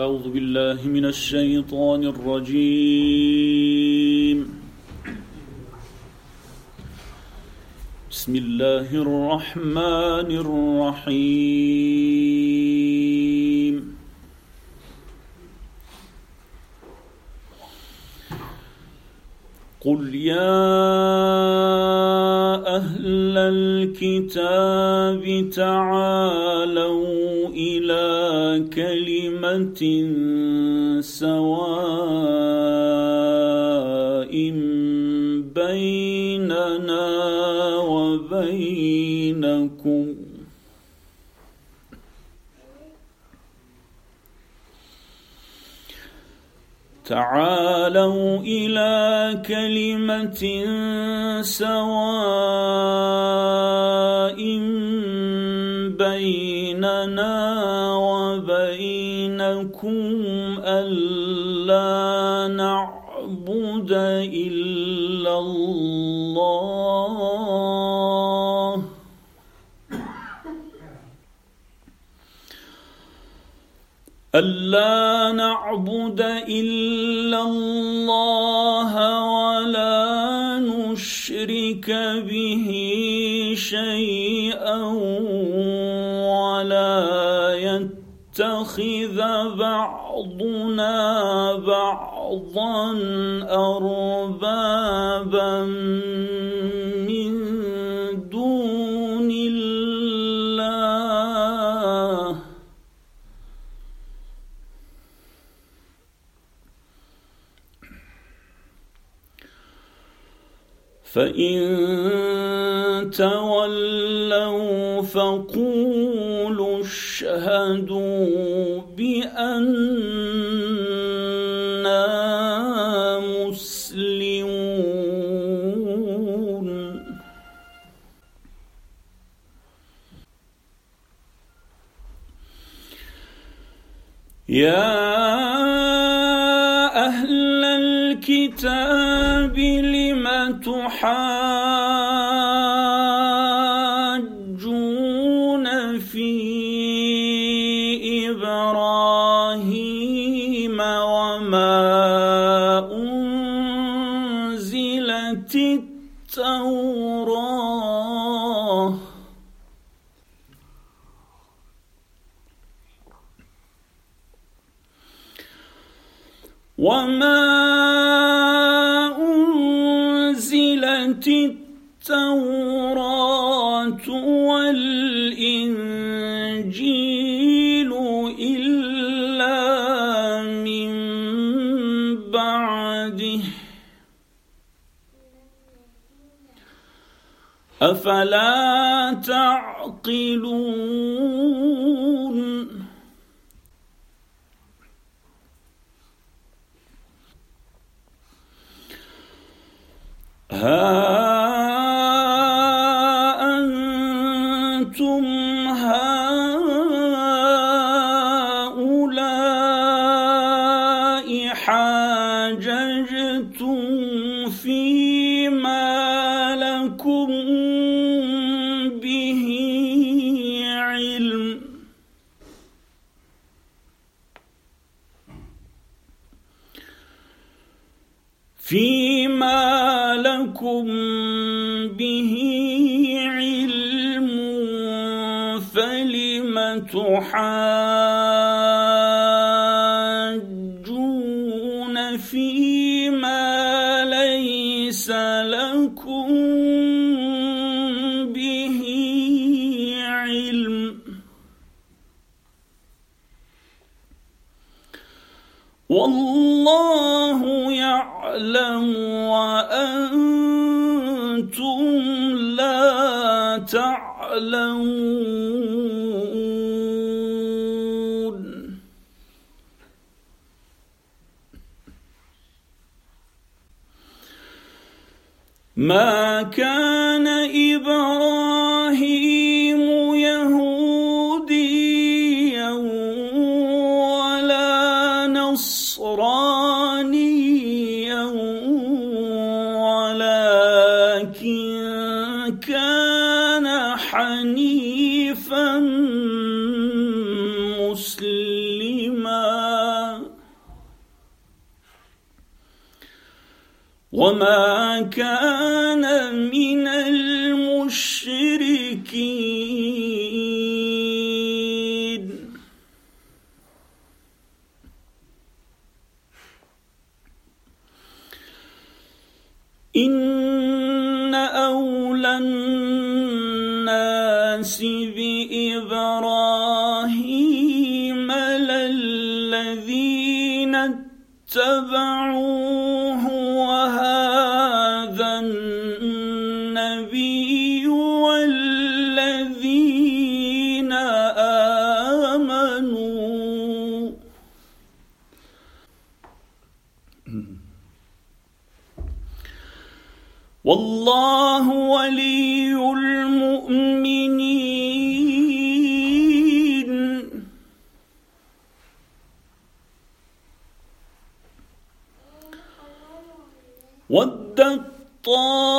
أعوذ بالله من الشيطان الرجيم. بسم الله الرحمن الرحيم. قل يا أهل الكتاب تعالوا كلمة سواء بيننا وبينكم. تعالوا إلى كلمة سواء بيننا وبينكم ألا نعبد إلا الله. ألا نعبد إلا الله ولا نشرك به شيئا ولا يتخذ بعضنا بعضا أربابا فإن تولوا فقولوا اشهدوا بأننا مسلمون. يا أهل الكتاب تحاجون وما التوراة والإنجيل إلا من بعده أفلا تعقلون Ah. به علم فلم تحاجون فيما ليس لكم به علم. والله يعلم وأنتم لا تعلمون. ما كان إبراهيم وما كان من المشركين. إن أولى الناس بإبراهيم للذين اتبعوه والله ولي المؤمنين. ودت طائفة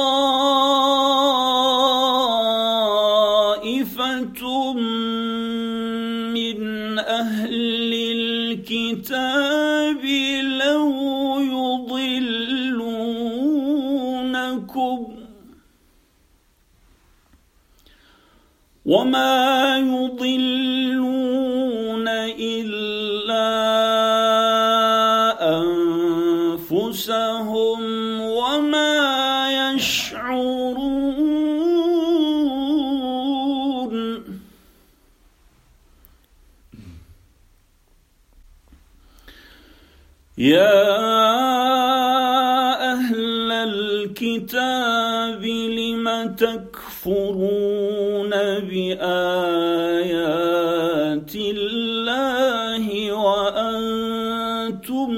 من أهل الكتاب وما يضلون إلا أنفسهم وما يشعرون يا أهل الكتاب لم تكفرون بآيات الله وأنتم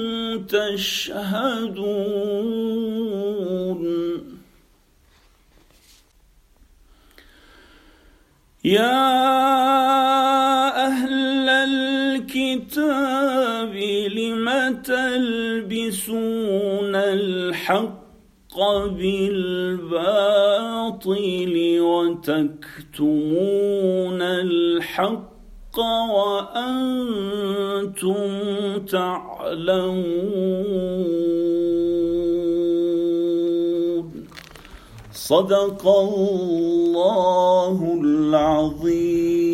تشهدون. يا أهل الكتاب لم تلبسون الحق بالباطل وتكتمون الحق وأنتم تعلمون. صدق الله العظيم.